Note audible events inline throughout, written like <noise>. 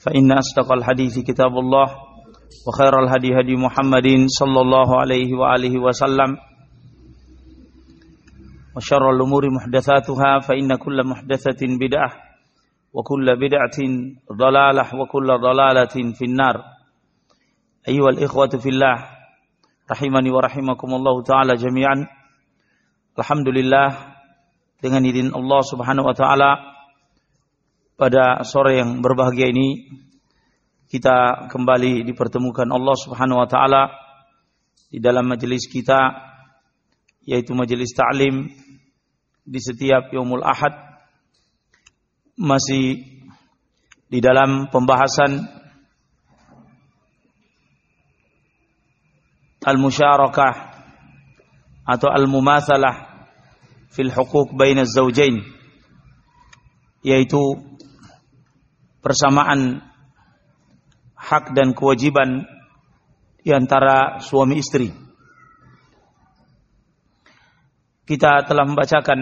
فإن أصدق الحديث كتاب الله وخير الهدي هدي محمد صلى الله عليه وآله وسلم وشر الأمور محدثاتها فإن كل محدثة بدعة وكل بدعة ضلالة وكل ضلالة في النار أيها الإخوة في الله رحمني ورحمكم الله تعالى جميعا الحمد لله dengan izin Allah Subhanahu wa taala pada sore yang berbahagia ini kita kembali dipertemukan Allah Subhanahu wa taala di dalam majelis kita yaitu majelis ta'lim di setiap yaumul ahad. Masih di dalam pembahasan al-musyarakah atau al-mumatsalah fil huquq baina zawjain yaitu persamaan hak dan kewajiban di antara suami istri. Kita telah membacakan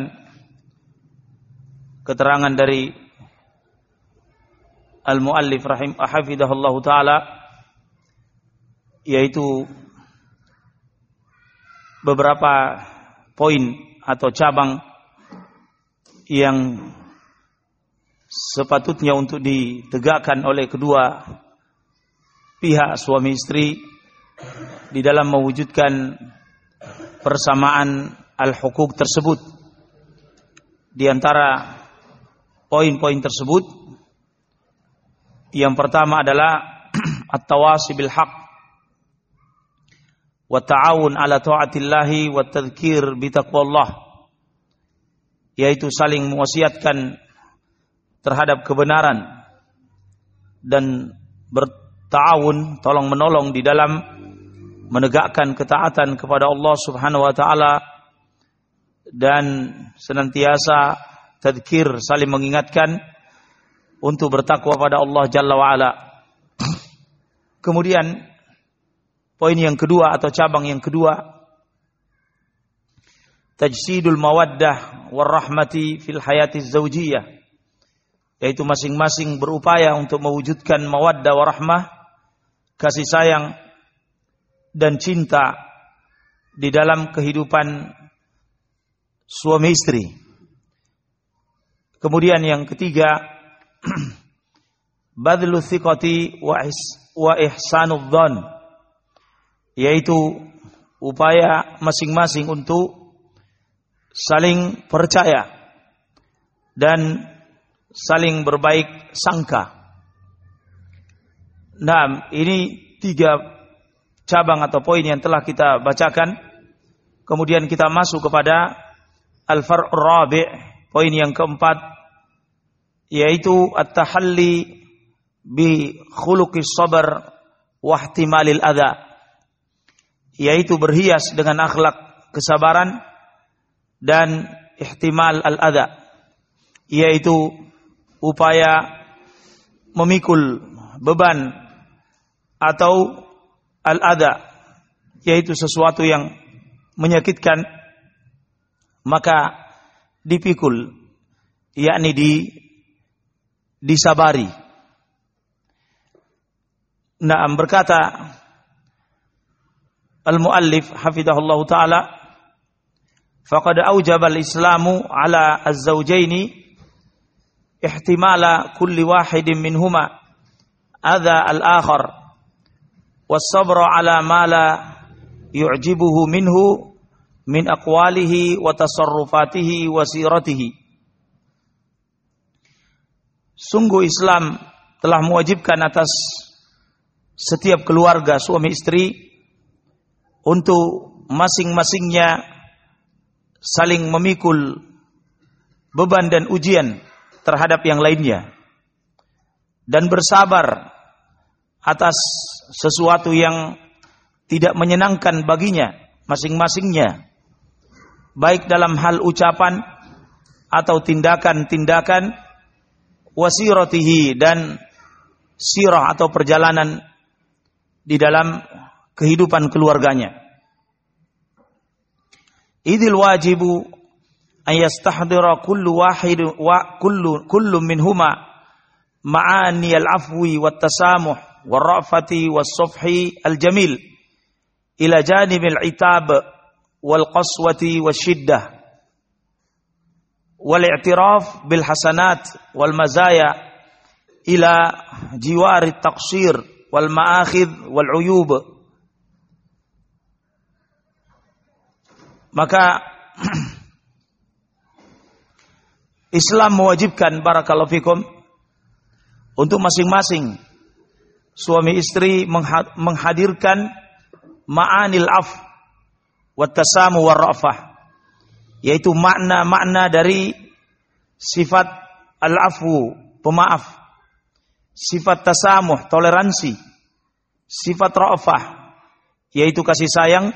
keterangan dari al-muallif rahim hafizahullah taala yaitu beberapa poin atau cabang yang sepatutnya untuk ditegakkan oleh kedua pihak suami istri di dalam mewujudkan persamaan al-hukuk tersebut. Di antara poin-poin tersebut yang pertama adalah <clears throat> at-tawasi bil haq wa ta'awun ala ta'atillahi wa tadhkir bi taqwallah yaitu saling mewasiatkan terhadap kebenaran dan bertawun tolong menolong di dalam menegakkan ketaatan kepada Allah Subhanahu wa taala dan senantiasa tadkir saling mengingatkan untuk bertakwa pada Allah Jalla wa ala. Kemudian poin yang kedua atau cabang yang kedua tajsidul mawaddah warahmati fil hayati zaujiyah yaitu masing-masing berupaya untuk mewujudkan mawaddah warahmah kasih sayang dan cinta di dalam kehidupan suami istri. Kemudian yang ketiga <clears throat> badlu thiqati wa wa yaitu upaya masing-masing untuk saling percaya dan saling berbaik sangka. Nah, ini tiga cabang atau poin yang telah kita bacakan. Kemudian kita masuk kepada al-far' rabi' poin yang keempat yaitu at-tahalli bi khuluqis sabar wa ihtimalil adha yaitu berhias dengan akhlak kesabaran dan ihtimal al-adha yaitu upaya memikul beban atau al-adha yaitu sesuatu yang menyakitkan maka dipikul yakni di disabari. Naam berkata al-muallif hafidahullah taala faqad aujaba al-islamu ala az-zawjaini ihtimala kulli wahidin minhuma. Adha al-akhar. Was-sabra ala ma la yu'jibuhu minhu min aqwalihi wa tasarrufatihi wa siratihi. Sungguh Islam telah mewajibkan atas setiap keluarga suami istri untuk masing-masingnya saling memikul beban dan ujian terhadap yang lainnya dan bersabar atas sesuatu yang tidak menyenangkan baginya masing-masingnya baik dalam hal ucapan atau tindakan-tindakan wasiratihi dan sirah atau perjalanan di dalam kehidupan keluarganya. Idil wajibu an yastahdira kullu wahid wa kullu kullu minhuma ma'ani al-afwi wat tasamuh wal ra'fati was safhi al-jamil ila janib al-itab wal qaswati wasyiddah wal i'tiraf bil hasanat wal mazaya ila jiwari taqsir wal ma'akhidh wal uyub maka Islam mewajibkan barakallahu fikum untuk masing-masing suami istri menghadirkan ma'anil af wa tasamu warrafah yaitu makna-makna dari sifat al-afu, pemaaf, sifat tasamuh, toleransi, sifat ra'fah, yaitu kasih sayang,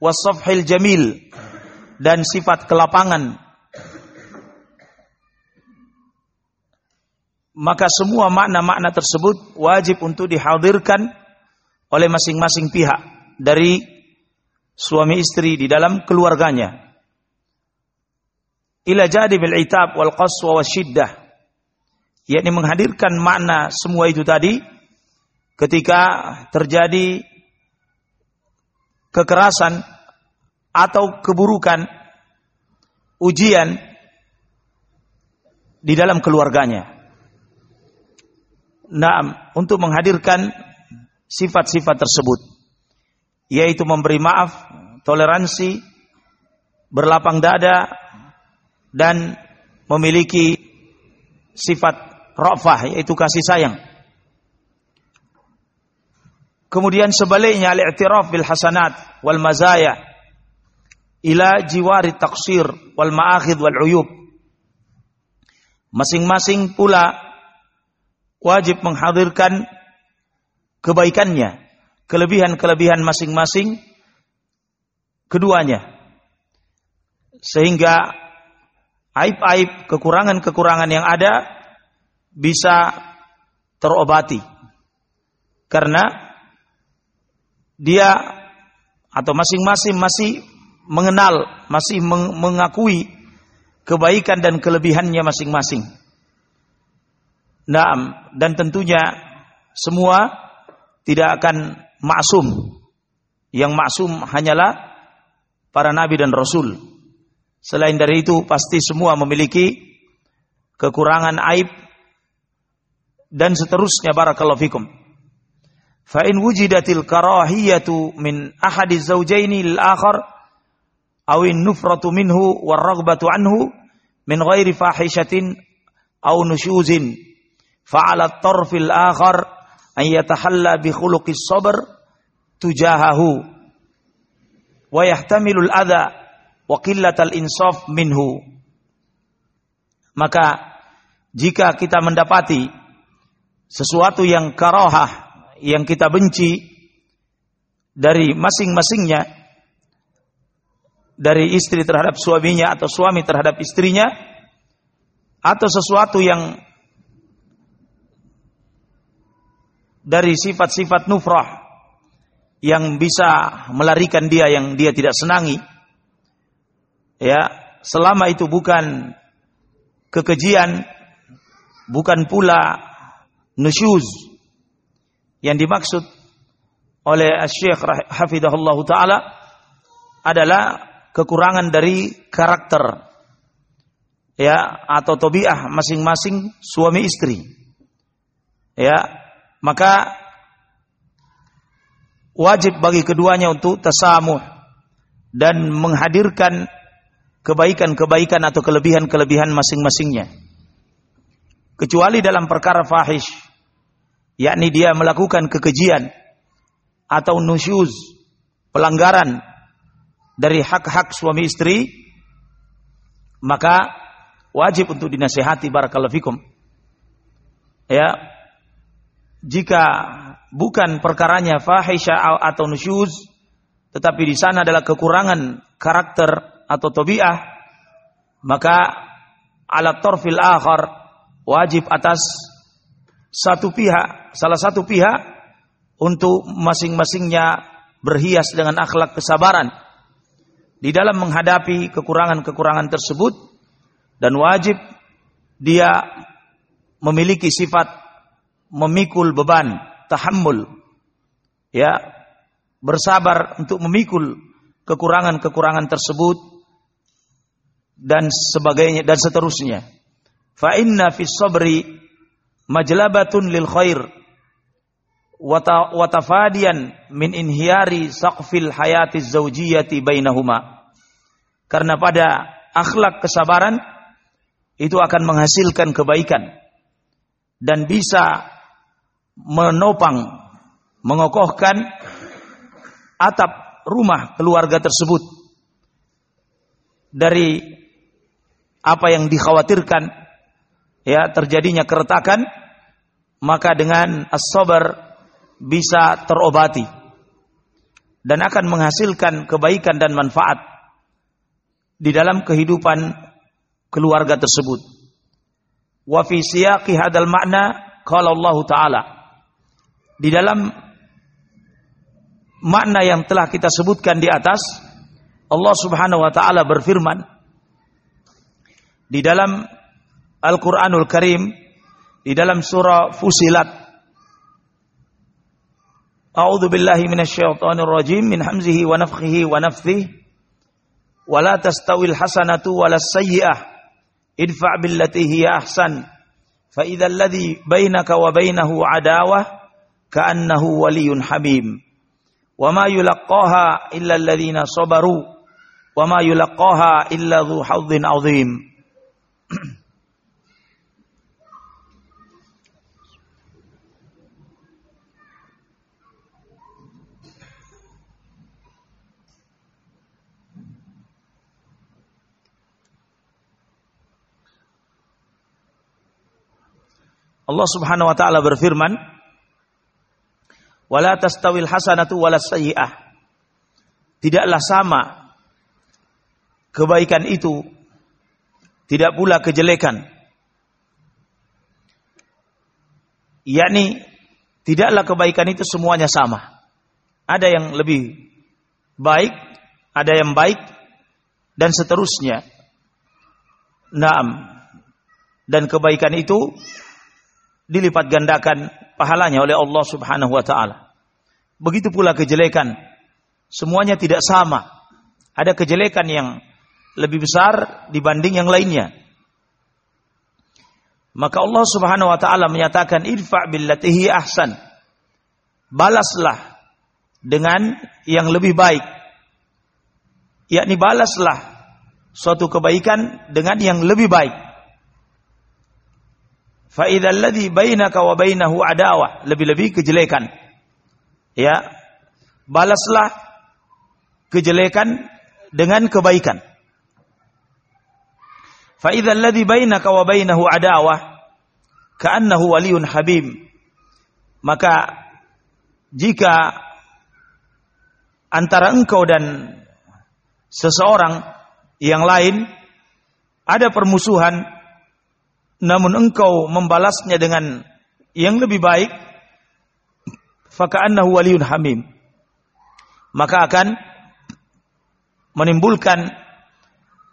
wasafhil jamil, dan sifat kelapangan. Maka semua makna-makna tersebut wajib untuk dihadirkan oleh masing-masing pihak dari suami istri di dalam keluarganya ila bil itab wal qaswa syiddah yakni menghadirkan makna semua itu tadi ketika terjadi kekerasan atau keburukan ujian di dalam keluarganya. Nah, untuk menghadirkan sifat-sifat tersebut yaitu memberi maaf, toleransi, berlapang dada, dan memiliki sifat rafah yaitu kasih sayang. Kemudian sebaliknya al-i'tiraf bil hasanat wal mazaya ila jiwari taksir wal ma'akhid wal uyub. Masing-masing pula wajib menghadirkan kebaikannya, kelebihan-kelebihan masing-masing keduanya. Sehingga aib-aib, kekurangan-kekurangan yang ada bisa terobati. Karena dia atau masing-masing masih mengenal, masih mengakui kebaikan dan kelebihannya masing-masing. Nah, dan tentunya semua tidak akan maksum. Yang maksum hanyalah para nabi dan rasul Selain dari itu pasti semua memiliki kekurangan aib dan seterusnya barakallahu fikum. Fa in wujidatil karahiyatu min ahadi zawjaini lil akhar aw in nufratu minhu war raghbatu anhu min ghairi fahishatin aw nushuzin fa ala at-tarfil akhar an yatahalla bi khuluqis sabr tujahahu wa yahtamilu al-adha wa qillatal insaf minhu. Maka jika kita mendapati sesuatu yang karahah yang kita benci dari masing-masingnya dari istri terhadap suaminya atau suami terhadap istrinya atau sesuatu yang dari sifat-sifat nufrah yang bisa melarikan dia yang dia tidak senangi. Ya selama itu bukan kekejian bukan pula nusyuz yang dimaksud oleh Syekh Hafidahullah taala adalah kekurangan dari karakter ya atau tobiah masing-masing suami istri. Ya maka wajib bagi keduanya untuk tasamuh dan menghadirkan kebaikan-kebaikan atau kelebihan-kelebihan masing-masingnya. Kecuali dalam perkara fahish, yakni dia melakukan kekejian atau nusyuz, pelanggaran dari hak-hak suami istri, maka wajib untuk dinasehati barakallahu fikum. Ya. Jika bukan perkaranya fahisha atau nusyuz tetapi di sana adalah kekurangan karakter atau tobiah maka alat torfil akhar wajib atas satu pihak salah satu pihak untuk masing-masingnya berhias dengan akhlak kesabaran di dalam menghadapi kekurangan-kekurangan tersebut dan wajib dia memiliki sifat memikul beban, tahammul. Ya, bersabar untuk memikul kekurangan-kekurangan tersebut dan sebagainya dan seterusnya. Fa inna fis sabri majlabatun lil khair watafadian min inhiyari saqfil hayati zaujiyati bainahuma. Karena pada akhlak kesabaran itu akan menghasilkan kebaikan dan bisa menopang, mengokohkan atap rumah keluarga tersebut dari apa yang dikhawatirkan ya terjadinya keretakan maka dengan as-sabar bisa terobati dan akan menghasilkan kebaikan dan manfaat di dalam kehidupan keluarga tersebut. Wa fi siyaqi hadal makna qala Allah taala di dalam makna yang telah kita sebutkan di atas, Allah Subhanahu wa taala berfirman di dalam Al-Qur'anul Karim di dalam surah Fusilat A'udzu billahi minasyaitonir rajim min hamzihi wa nafthihi wa nafthi wa la tastawil hasanatu wala sayyi'ah idfa' billati hiya ahsan fa idzal ladzi bainaka wa bainahu adawah كأنه ولي حميم. وما يلقاها إلا الذين صبروا. وما يلقاها إلا ذو حظ عظيم. <clears throat> Allah Subhanahu wa taala berfirman, "Wala tastawil hasanatu wala sayyi'ah." Tidaklah sama kebaikan itu tidak pula kejelekan. Yakni tidaklah kebaikan itu semuanya sama. Ada yang lebih baik, ada yang baik dan seterusnya. Naam. Dan kebaikan itu dilipat gandakan pahalanya oleh Allah Subhanahu wa taala. Begitu pula kejelekan. Semuanya tidak sama. Ada kejelekan yang lebih besar dibanding yang lainnya. Maka Allah Subhanahu wa taala menyatakan idfa billatihi ahsan. Balaslah dengan yang lebih baik. Yakni balaslah suatu kebaikan dengan yang lebih baik. Fa idzal ladzi bainaka wa bainahu adawah, lebih-lebih kejelekan. Ya. Balaslah kejelekan dengan kebaikan. Fa idzal ladzi bainaka wa bainahu adawah ka'annahu waliyun habib. Maka jika antara engkau dan seseorang yang lain ada permusuhan namun engkau membalasnya dengan yang lebih baik faka'annahu waliyun hamim maka akan menimbulkan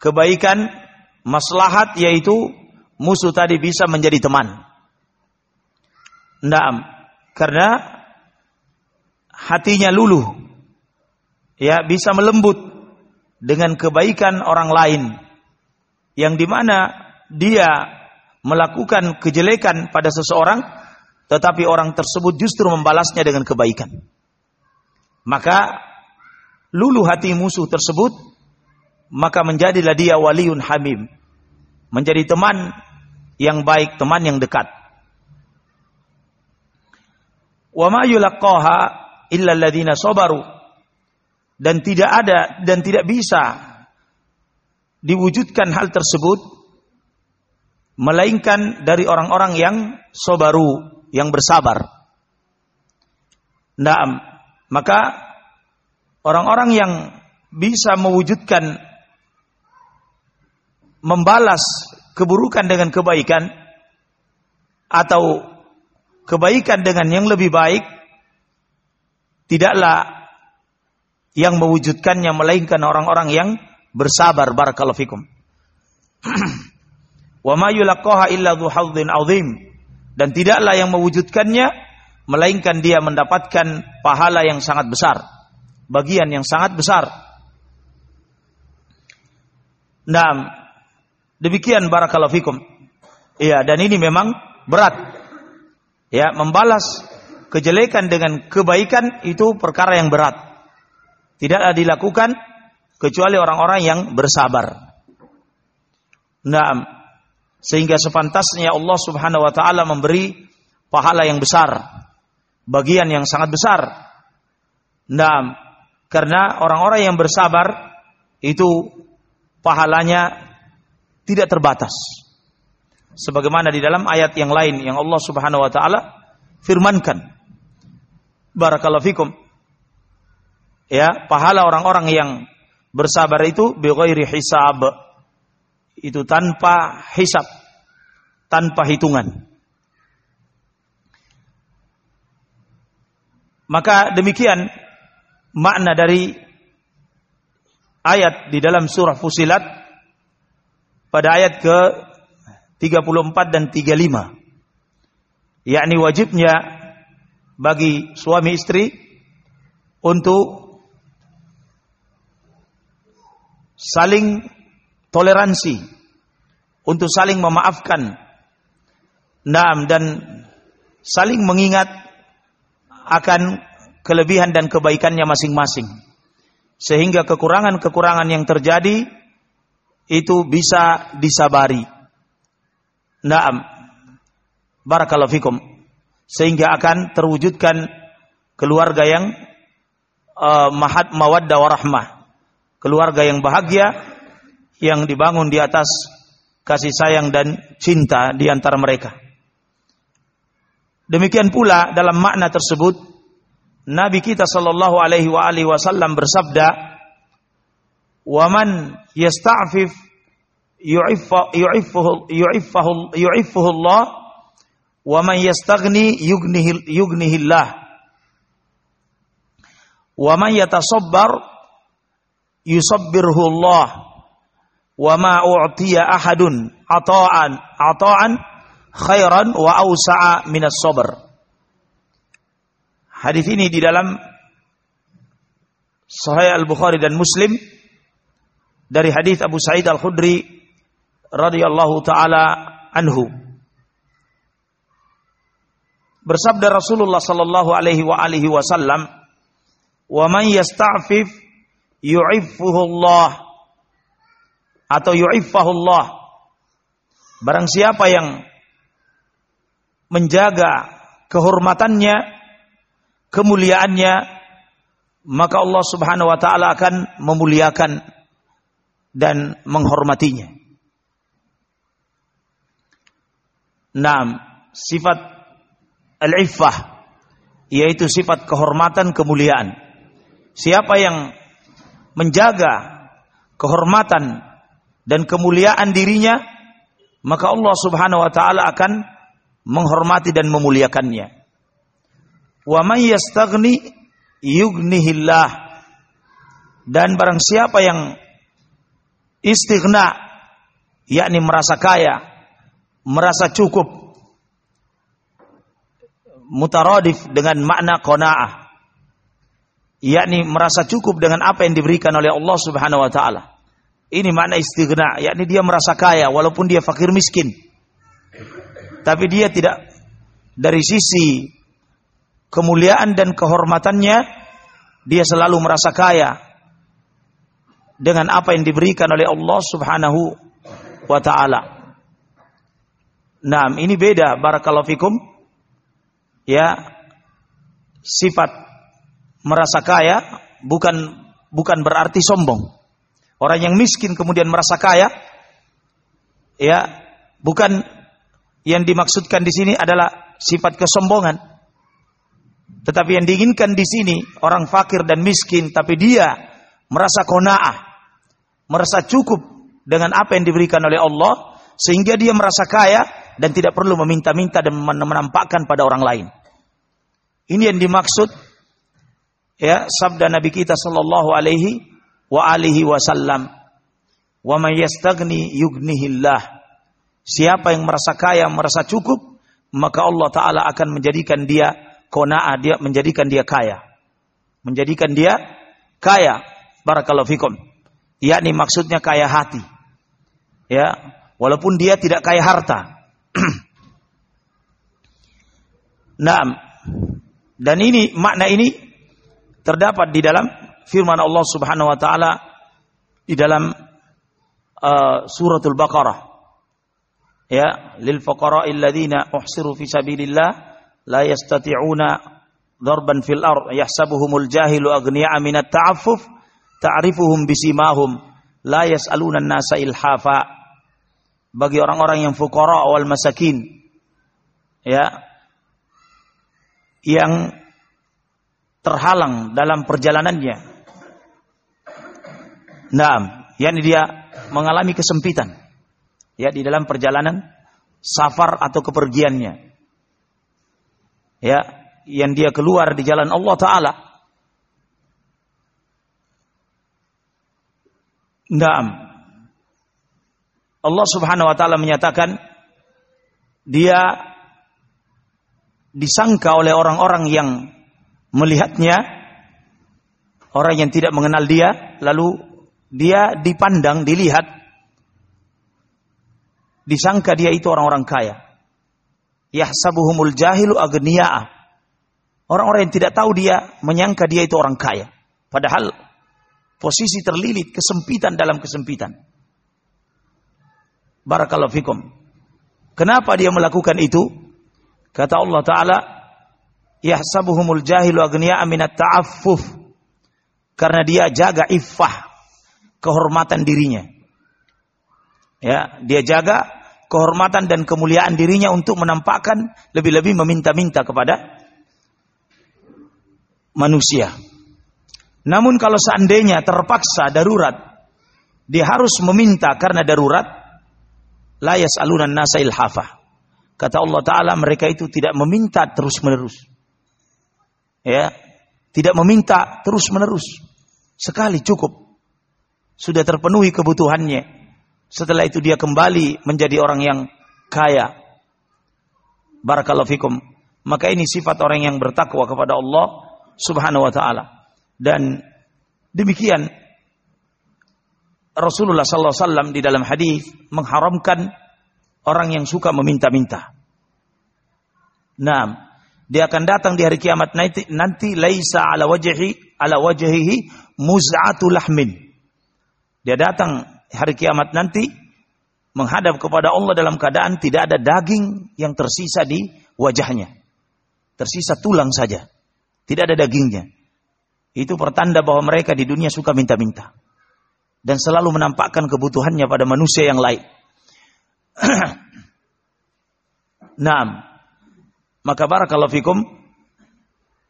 kebaikan maslahat yaitu musuh tadi bisa menjadi teman. Naam, karena hatinya luluh. Ya, bisa melembut dengan kebaikan orang lain yang di mana dia melakukan kejelekan pada seseorang, tetapi orang tersebut justru membalasnya dengan kebaikan. Maka lulu hati musuh tersebut, maka menjadilah dia waliun hamim. Menjadi teman yang baik, teman yang dekat. Wa ma illa alladziina sabaru. Dan tidak ada dan tidak bisa diwujudkan hal tersebut melainkan dari orang-orang yang sobaru, yang bersabar. Naam, maka orang-orang yang bisa mewujudkan membalas keburukan dengan kebaikan atau kebaikan dengan yang lebih baik tidaklah yang mewujudkannya melainkan orang-orang yang bersabar barakallahu fikum. <clears throat> Wa ma yulaqaha illa dzu azim. Dan tidaklah yang mewujudkannya melainkan dia mendapatkan pahala yang sangat besar, bagian yang sangat besar. Nah, demikian barakallahu fikum. Iya, dan ini memang berat. Ya, membalas kejelekan dengan kebaikan itu perkara yang berat. Tidaklah dilakukan kecuali orang-orang yang bersabar. Nah, sehingga sepantasnya Allah Subhanahu wa taala memberi pahala yang besar, bagian yang sangat besar. Nah, karena orang-orang yang bersabar itu pahalanya tidak terbatas. Sebagaimana di dalam ayat yang lain yang Allah Subhanahu wa taala firmankan. Barakallahu fikum ya pahala orang-orang yang bersabar itu bighairi hisab itu tanpa hisab tanpa hitungan. Maka demikian makna dari ayat di dalam surah Fusilat pada ayat ke 34 dan 35 yakni wajibnya bagi suami istri untuk saling toleransi, untuk saling memaafkan, naam dan saling mengingat akan kelebihan dan kebaikannya masing-masing. Sehingga kekurangan-kekurangan yang terjadi itu bisa disabari. Naam. Barakallahu fikum. Sehingga akan terwujudkan keluarga yang uh, mahat mawaddah warahmah keluarga yang bahagia yang dibangun di atas kasih sayang dan cinta di antara mereka. Demikian pula dalam makna tersebut Nabi kita sallallahu alaihi wa alihi wasallam bersabda, "Wa man yasta'fif yu'iffuhu yu'iffuhu Allah wa man yastaghni yugnihi yugnihi Allah." Wa man yatasabbar yusabbirhu Allah wa ma u'tiya ahadun ata'an ata'an khairan wa awsa'a minas sabr. Hadis ini di dalam Sahih Al-Bukhari dan Muslim dari hadis Abu Sa'id Al-Khudri radhiyallahu taala anhu. Bersabda Rasulullah sallallahu alaihi wa alihi wasallam, "Wa man yasta'fif yu'iffuhullah atau yu'iffahullah barang siapa yang menjaga kehormatannya kemuliaannya maka Allah Subhanahu wa taala akan memuliakan dan menghormatinya. Naam, sifat al-iffah yaitu sifat kehormatan kemuliaan. Siapa yang menjaga kehormatan dan kemuliaan dirinya, maka Allah Subhanahu wa taala akan menghormati dan memuliakannya. Wa may yastaghni yughnihillah. Dan barang siapa yang istighna yakni merasa kaya, merasa cukup mutaradif dengan makna qanaah yakni merasa cukup dengan apa yang diberikan oleh Allah Subhanahu wa taala. Ini makna istighna, yakni dia merasa kaya walaupun dia fakir miskin. Tapi dia tidak dari sisi kemuliaan dan kehormatannya dia selalu merasa kaya dengan apa yang diberikan oleh Allah Subhanahu wa taala. Nah, ini beda barakallahu fikum. Ya, sifat merasa kaya bukan bukan berarti sombong. Orang yang miskin kemudian merasa kaya ya bukan yang dimaksudkan di sini adalah sifat kesombongan. Tetapi yang diinginkan di sini orang fakir dan miskin tapi dia merasa kona'ah, merasa cukup dengan apa yang diberikan oleh Allah sehingga dia merasa kaya dan tidak perlu meminta-minta dan menampakkan pada orang lain. Ini yang dimaksud ya sabda Nabi kita sallallahu alaihi wa alihi wasallam. Wa may. Siapa yang merasa kaya, merasa cukup, maka Allah taala akan menjadikan dia kona'ah dia menjadikan dia kaya. Menjadikan dia kaya. Barakallahu fikum. Yakni maksudnya kaya hati. Ya, walaupun dia tidak kaya harta. <clears throat> nah, dan ini makna ini terdapat di dalam firman Allah Subhanahu wa taala di dalam uh, suratul Baqarah. Ya, lil fuqara alladziina uhsiru fi sabilillah la yastati'una darban fil ard yahsabuhumul jahilu aghniya minat ta'affuf ta'rifuhum bisimahum la yas'aluna an-nasa ilhafa bagi orang-orang yang fuqara wal masakin ya yang terhalang dalam perjalanannya Naam, yakni dia mengalami kesempitan. Ya di dalam perjalanan safar atau kepergiannya. Ya yang dia keluar di jalan Allah taala. Naam. Allah Subhanahu wa taala menyatakan dia disangka oleh orang-orang yang melihatnya orang yang tidak mengenal dia lalu dia dipandang dilihat disangka dia itu orang-orang kaya yahsabuhumul jahilu agniya'a. Orang-orang yang tidak tahu dia menyangka dia itu orang kaya. Padahal posisi terlilit, kesempitan dalam kesempitan. Barakallahu fikum. Kenapa dia melakukan itu? Kata Allah Ta'ala, Yahsabuhumul jahilu agniya'a minat ta'affuf. Karena dia jaga iffah, kehormatan dirinya. Ya, dia jaga kehormatan dan kemuliaan dirinya untuk menampakkan lebih-lebih meminta-minta kepada manusia. Namun kalau seandainya terpaksa darurat, dia harus meminta karena darurat, layas alunan nasa ilhafah. Kata Allah Ta'ala mereka itu tidak meminta terus-menerus. Ya, tidak meminta terus-menerus. Sekali cukup. Sudah terpenuhi kebutuhannya setelah itu dia kembali menjadi orang yang kaya. Barakallahu fikum. Maka ini sifat orang yang bertakwa kepada Allah Subhanahu wa taala. Dan demikian Rasulullah sallallahu alaihi wasallam di dalam hadis mengharamkan orang yang suka meminta-minta. Nah, dia akan datang di hari kiamat nanti, nanti laisa ala wajhi ala wajhihi muz'atu lahmin. Dia datang hari kiamat nanti menghadap kepada Allah dalam keadaan tidak ada daging yang tersisa di wajahnya. Tersisa tulang saja. Tidak ada dagingnya. Itu pertanda bahwa mereka di dunia suka minta-minta. Dan selalu menampakkan kebutuhannya pada manusia yang lain. <clears throat> nah, maka barakallahu fikum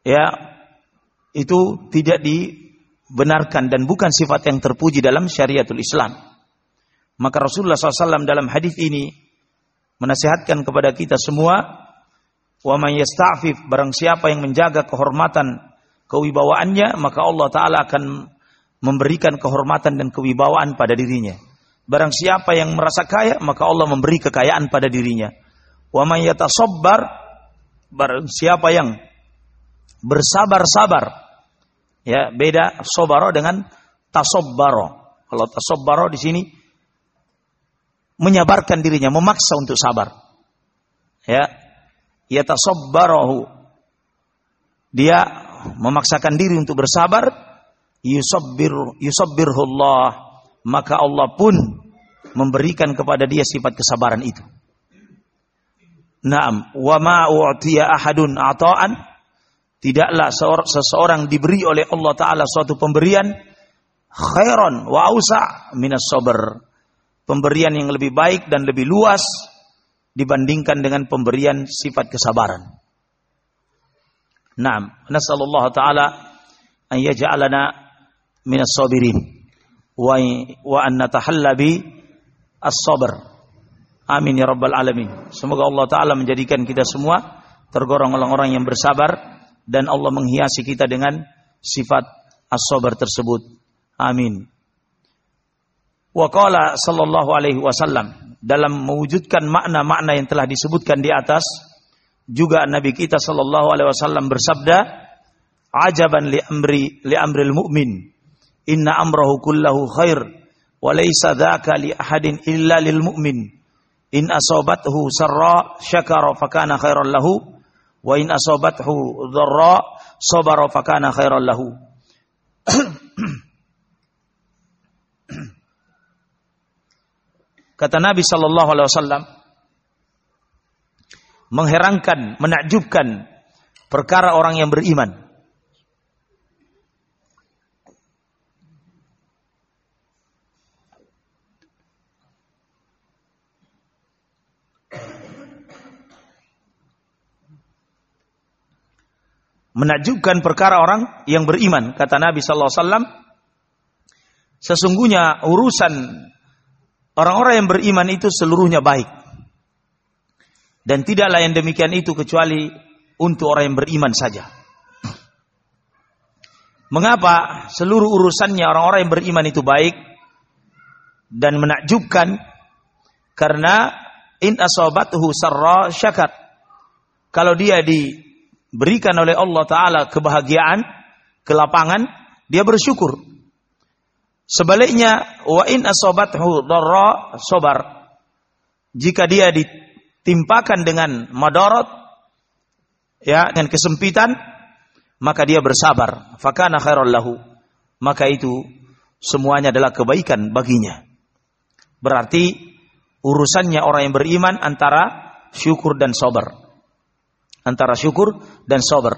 ya itu tidak dibenarkan dan bukan sifat yang terpuji dalam syariatul Islam. Maka Rasulullah SAW dalam hadis ini menasihatkan kepada kita semua, wa man yasta'fif barang siapa yang menjaga kehormatan kewibawaannya, maka Allah taala akan memberikan kehormatan dan kewibawaan pada dirinya. Barang siapa yang merasa kaya, maka Allah memberi kekayaan pada dirinya. Wa man yatasabbar barang siapa yang bersabar-sabar. Ya, beda sobaro dengan tasobbaro. Kalau tasobbaro di sini menyabarkan dirinya, memaksa untuk sabar. Ya, yatasabbarahu. Dia memaksakan diri untuk bersabar, yusabbir yusabbirullah, maka Allah pun memberikan kepada dia sifat kesabaran itu. Naam, wa ma u'tiya ahadun ata'an tidaklah seseorang diberi oleh Allah taala suatu pemberian khairan wa ausa minas sabr pemberian yang lebih baik dan lebih luas dibandingkan dengan pemberian sifat kesabaran. Naam, nasallallahu taala an yaj'alana minas sabirin wa wa an natahalla bi as-sabr. Amin ya rabbal alamin. Semoga Allah taala menjadikan kita semua tergolong orang-orang yang bersabar dan Allah menghiasi kita dengan sifat as-sabar tersebut. Amin. Wa qala sallallahu alaihi wasallam dalam mewujudkan makna-makna yang telah disebutkan di atas juga Nabi kita sallallahu alaihi wasallam bersabda ajaban li amri li amril mu'min inna amrahu kullahu khair wa laysa dzaka li ahadin illa lil mu'min in asabathu sarra syakara fakana khairan lahu wa in asabathu dharra sabara fakana khairan lahu. <clears throat> Kata Nabi sallallahu alaihi wasallam mengherankan menakjubkan perkara orang yang beriman menakjubkan perkara orang yang beriman kata Nabi sallallahu alaihi wasallam. Sesungguhnya urusan orang-orang yang beriman itu seluruhnya baik. Dan tidaklah yang demikian itu kecuali untuk orang yang beriman saja. Mengapa seluruh urusannya orang-orang yang beriman itu baik dan menakjubkan? Karena in asabathu sarra syakat. Kalau dia di berikan oleh Allah Ta'ala kebahagiaan, kelapangan, dia bersyukur. Sebaliknya, wa in asobathu dharra sobar. Jika dia ditimpakan dengan madarat, ya, dengan kesempitan, maka dia bersabar. Fakana khairul lahu. Maka itu semuanya adalah kebaikan baginya. Berarti urusannya orang yang beriman antara syukur dan sabar antara syukur dan sabar.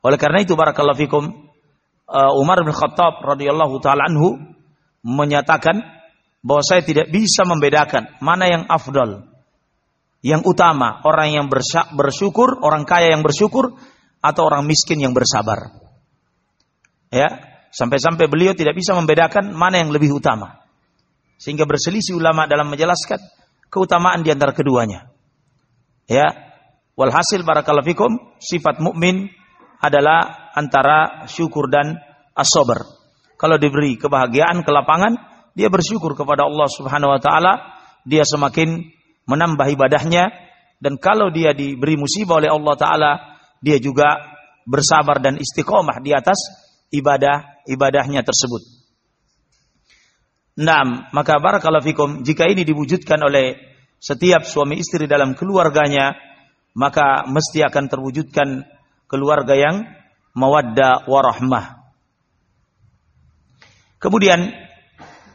Oleh karena itu barakallahu fikum uh, Umar bin Khattab radhiyallahu taala anhu menyatakan bahwa saya tidak bisa membedakan mana yang afdal, yang utama, orang yang bersyukur, orang kaya yang bersyukur atau orang miskin yang bersabar. Ya, sampai-sampai beliau tidak bisa membedakan mana yang lebih utama. Sehingga berselisih ulama dalam menjelaskan keutamaan di antara keduanya. Ya, Walhasil fikum, sifat mukmin adalah antara syukur dan asober. Kalau diberi kebahagiaan, kelapangan, dia bersyukur kepada Allah Subhanahu wa taala, dia semakin menambah ibadahnya dan kalau dia diberi musibah oleh Allah taala, dia juga bersabar dan istiqomah di atas ibadah ibadahnya tersebut. Nah, maka barakallahu fikum, jika ini diwujudkan oleh setiap suami istri dalam keluarganya, maka mesti akan terwujudkan keluarga yang mawaddah warahmah. Kemudian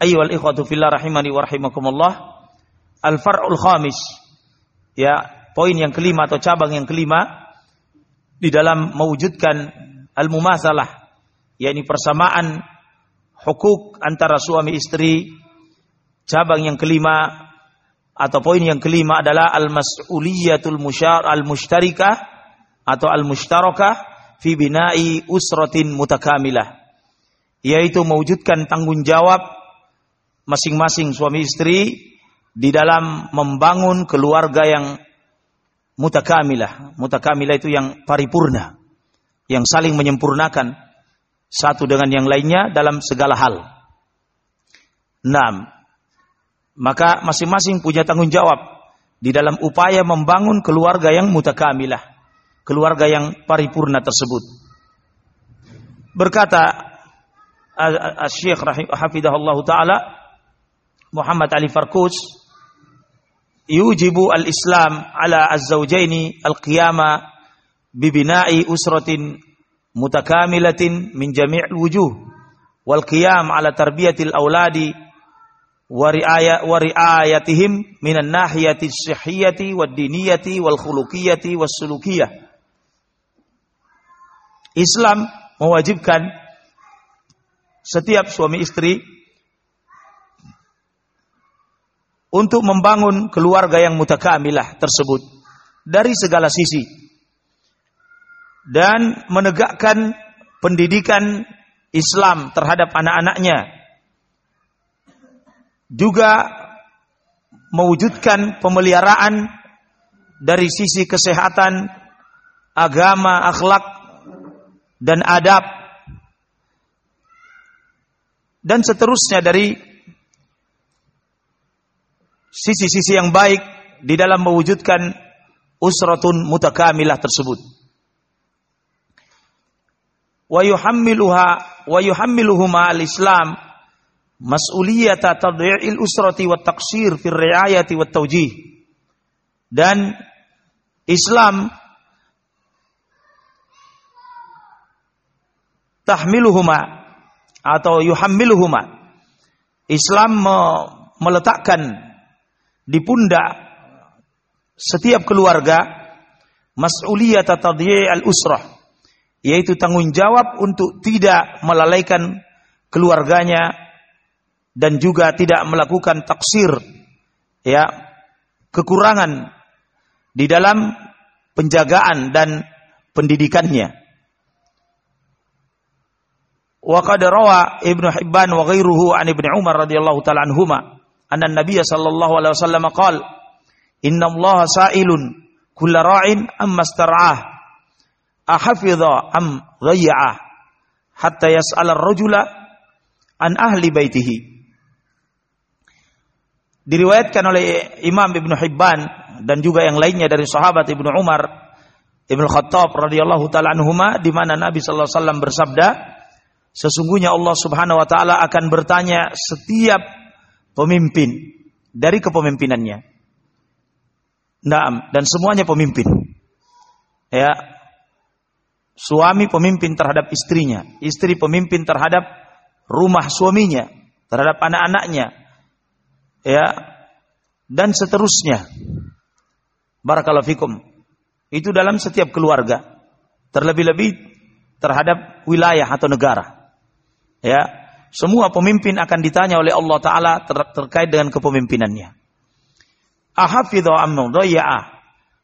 ayyuhal ikhwatu fillah rahimani wa rahimakumullah al-far'ul khamis ya poin yang kelima atau cabang yang kelima di dalam mewujudkan al-mumasalah yakni persamaan hukuk antara suami istri cabang yang kelima atau poin yang kelima adalah al-mas'uliyatul musyar al-mushtarikah atau al-mushtarakah fi bina'i usratin mutakamilah yaitu mewujudkan tanggung jawab masing-masing suami istri di dalam membangun keluarga yang mutakamilah. Mutakamilah itu yang paripurna, yang saling menyempurnakan satu dengan yang lainnya dalam segala hal. Enam, maka masing-masing punya tanggung jawab di dalam upaya membangun keluarga yang mutakamilah, keluarga yang paripurna tersebut. Berkata Syekh Hafidahullah Ta'ala Muhammad Ali Farkus yujibu al-Islam ala az-zawjaini al-qiyama bibina'i usratin mutakamilatin min jami' wujuh wal qiyam ala tarbiyatil auladi wariayatihim minan nahiyati wal khuluqiyati. Islam mewajibkan setiap suami istri untuk membangun keluarga yang mutakamilah tersebut dari segala sisi. dan menegakkan pendidikan Islam terhadap anak-anaknya. Juga mewujudkan pemeliharaan dari sisi kesehatan, agama, akhlak, dan adab. Dan seterusnya dari sisi-sisi yang baik di dalam mewujudkan usratun mutakamilah tersebut. Wa yuhammiluha wa yuhammiluhuma al-Islam mas'uliyata tadhi'il usrati wa taqsir fi riayati wa tawjih. Dan Islam tahmiluhuma atau yuhammiluhuma. Islam meletakkan di pundak setiap keluarga mas'uliyat tadhi'i al-usrah yaitu tanggung jawab untuk tidak melalaikan keluarganya dan juga tidak melakukan taksir ya kekurangan di dalam penjagaan dan pendidikannya. Wa qad rawa Ibnu Hibban wa ghairuhu an Ibnu Umar radhiyallahu taala anhuma anna Nabiya sallallahu alaihi wasallam qala inna Allah sa'ilun kulla ra'in amma star'ah ahafidha am dhayya'ah hatta yas'ala ar-rajula an ahli baitihi diriwayatkan oleh Imam Ibnu Hibban dan juga yang lainnya dari sahabat Ibnu Umar Ibnu Khattab radhiyallahu taala anhuma di mana Nabi sallallahu alaihi wasallam bersabda sesungguhnya Allah Subhanahu wa taala akan bertanya setiap pemimpin dari kepemimpinannya. Naam, dan semuanya pemimpin. Ya. Suami pemimpin terhadap istrinya, istri pemimpin terhadap rumah suaminya, terhadap anak-anaknya. Ya. Dan seterusnya. Barakallahu fikum. Itu dalam setiap keluarga. Terlebih-lebih terhadap wilayah atau negara. Ya, semua pemimpin akan ditanya oleh Allah Ta'ala ter terkait dengan kepemimpinannya. Ahafidhu amnu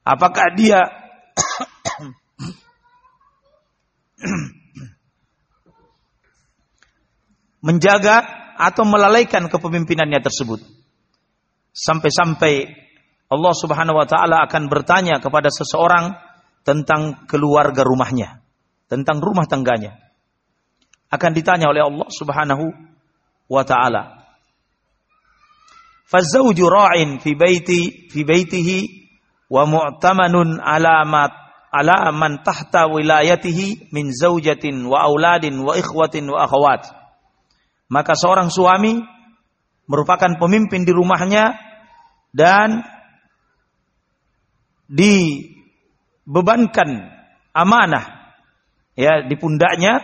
Apakah dia <coughs> menjaga atau melalaikan kepemimpinannya tersebut. Sampai-sampai Allah Subhanahu wa taala akan bertanya kepada seseorang tentang keluarga rumahnya, tentang rumah tangganya akan ditanya oleh Allah Subhanahu wa taala. Fazawju ra'in fi baiti fi baitihi wa mu'tamanun ala ma ala man tahta wilayatihi min zaujatin wa auladin wa ikhwatin wa akhawat. Maka seorang suami merupakan pemimpin di rumahnya dan dibebankan amanah ya di pundaknya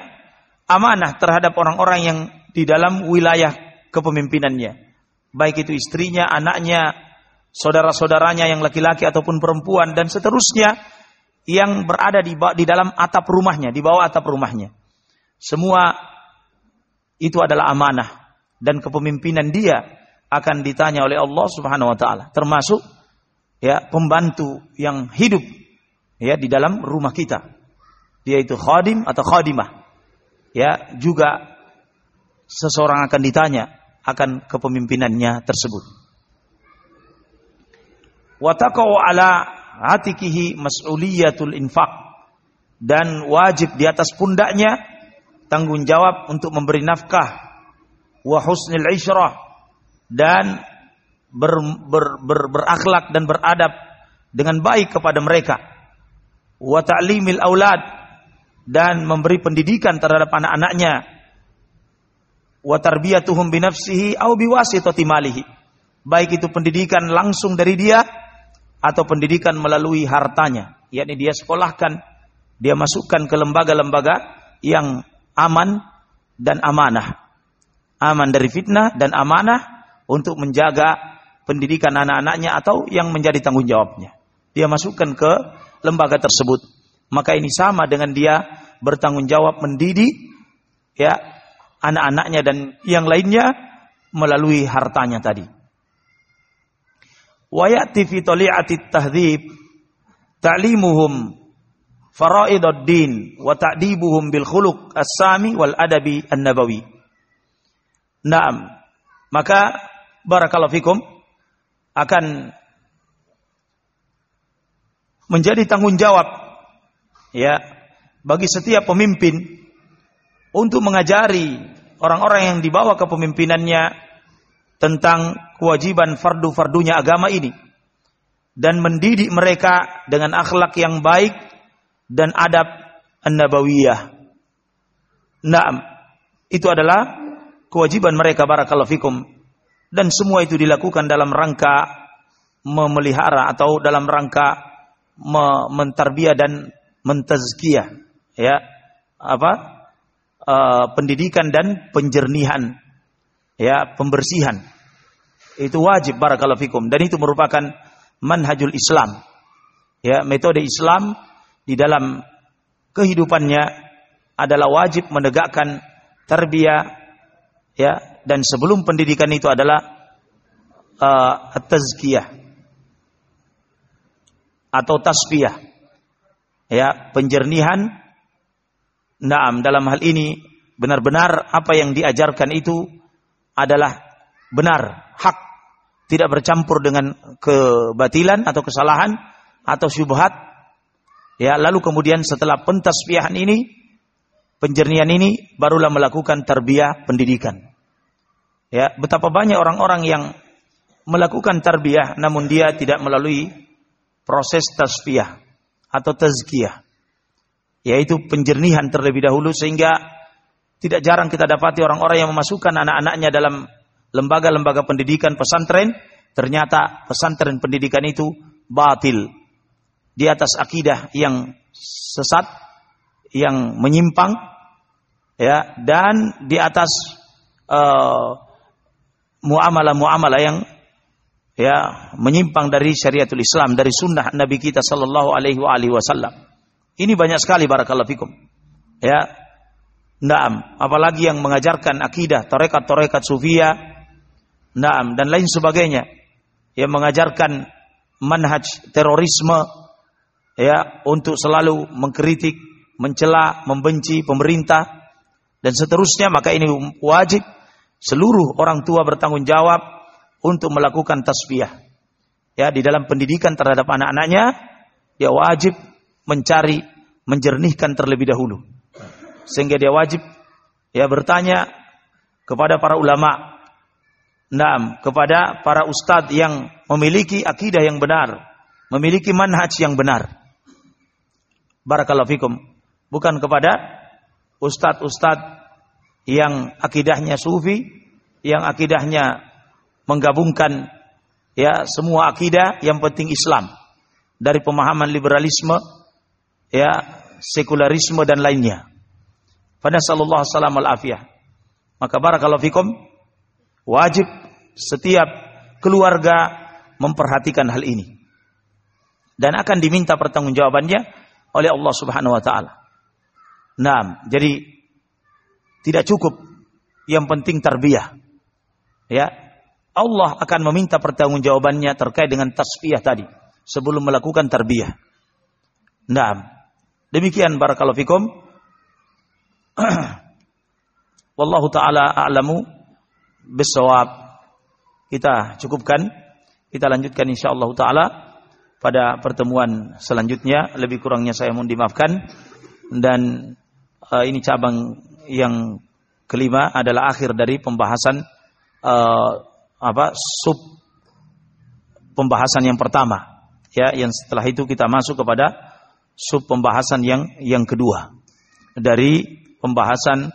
amanah terhadap orang-orang yang di dalam wilayah kepemimpinannya. Baik itu istrinya, anaknya, saudara-saudaranya yang laki-laki ataupun perempuan dan seterusnya yang berada di, di dalam atap rumahnya, di bawah atap rumahnya. Semua itu adalah amanah dan kepemimpinan dia akan ditanya oleh Allah Subhanahu wa taala, termasuk ya pembantu yang hidup ya di dalam rumah kita. Yaitu khadim atau khadimah ya juga seseorang akan ditanya akan kepemimpinannya tersebut. Watakau ala hatikihi mas'uliyatul infak dan wajib di atas pundaknya tanggung jawab untuk memberi nafkah wa husnil isyrah dan ber, ber, ber, berakhlak dan beradab dengan baik kepada mereka. Wa ta'limil aulad dan memberi pendidikan terhadap anak-anaknya. Wa tarbiyatuhum binafsihi au biwasitati malihi. Baik itu pendidikan langsung dari dia atau pendidikan melalui hartanya. Yakni dia sekolahkan dia masukkan ke lembaga-lembaga yang aman dan amanah aman dari fitnah dan amanah untuk menjaga pendidikan anak-anaknya atau yang menjadi tanggung jawabnya dia masukkan ke lembaga tersebut maka ini sama dengan dia bertanggung jawab mendidik ya anak-anaknya dan yang lainnya melalui hartanya tadi. Wa ya'ti fi tali'ati tahdhib ta'limuhum faraidud din wa ta'dibuhum bil khuluq as-sami wal adabi an-nabawi. Naam. Maka barakallahu fikum akan menjadi tanggung jawab ya bagi setiap pemimpin untuk mengajari orang-orang yang dibawa ke pemimpinannya tentang kewajiban fardu-fardunya agama ini dan mendidik mereka dengan akhlak yang baik dan adab an-nabawiyah. Naam, itu adalah kewajiban mereka barakallahu fikum. Dan semua itu dilakukan dalam rangka memelihara atau dalam rangka mentarbiah dan mentazkiyah ya. Apa? Uh, pendidikan dan penjernihan ya pembersihan. Itu wajib barakallahu fikum. Dan itu merupakan manhajul Islam ya. Metode Islam di dalam kehidupannya adalah wajib menegakkan tarbiyah ya dan sebelum pendidikan itu adalah uh, tazkiyah atau tasbiyah ya penjernihan Naam dalam hal ini benar-benar apa yang diajarkan itu adalah benar, hak, tidak bercampur dengan kebatilan atau kesalahan atau syubhat. Ya, lalu kemudian setelah pentasbihan ini, penjernihan ini barulah melakukan tarbiyah pendidikan. Ya, betapa banyak orang-orang yang melakukan tarbiyah namun dia tidak melalui proses tasbiyah atau tazkiyah yaitu penjernihan terlebih dahulu sehingga tidak jarang kita dapati orang-orang yang memasukkan anak-anaknya dalam lembaga-lembaga pendidikan pesantren. Ternyata pesantren pendidikan itu batil di atas akidah yang sesat yang menyimpang ya dan di atas uh, muamalah-muamalah yang ya menyimpang dari syariatul Islam dari sunnah Nabi kita sallallahu alaihi wasallam ini banyak sekali barakallahu fikum. Ya. Naam, apalagi yang mengajarkan akidah, tarekat-tarekat sufia, naam dan lain sebagainya. Yang mengajarkan manhaj terorisme ya untuk selalu mengkritik, mencela, membenci pemerintah dan seterusnya, maka ini wajib seluruh orang tua bertanggung jawab untuk melakukan tasbih. Ya, di dalam pendidikan terhadap anak-anaknya, ya wajib mencari menjernihkan terlebih dahulu. Sehingga dia wajib ya bertanya kepada para ulama, Naam, kepada para ustadz yang memiliki akidah yang benar, memiliki manhaj yang benar. Barakallahu fikum. Bukan kepada ustadz-ustadz yang akidahnya sufi, yang akidahnya menggabungkan ya semua akidah yang penting Islam dari pemahaman liberalisme ya sekularisme dan lainnya. Pada sallallahu alaihi al afiyah. Maka barakallahu fikum wajib setiap keluarga memperhatikan hal ini. Dan akan diminta pertanggungjawabannya oleh Allah Subhanahu wa taala. Nah, jadi tidak cukup yang penting tarbiyah. Ya. Allah akan meminta pertanggungjawabannya terkait dengan tasbih tadi sebelum melakukan tarbiyah. Nah, Demikian barakallahu fikum. <clears throat> Wallahu taala a'lamu bisawab. Kita cukupkan, kita lanjutkan insyaallah taala pada pertemuan selanjutnya. Lebih kurangnya saya mohon dimaafkan dan uh, ini cabang yang kelima adalah akhir dari pembahasan uh, apa sub pembahasan yang pertama ya yang setelah itu kita masuk kepada sub pembahasan yang yang kedua dari pembahasan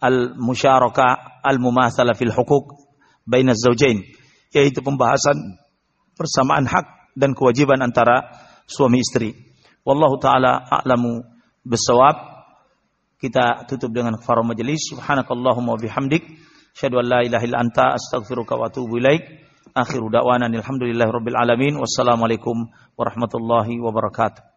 al-musyarakah al-mumatsalah fil hukuk baina zaujain yaitu pembahasan persamaan hak dan kewajiban antara suami istri. Wallahu taala a'lamu bisawab. Kita tutup dengan kafarah majelis. Subhanakallahumma bihamdik asyhadu la ilaha illa anta astaghfiruka wa atubu ilaik. Akhiru da'wana alhamdulillahi rabbil alamin. Wassalamualaikum warahmatullahi wabarakatuh.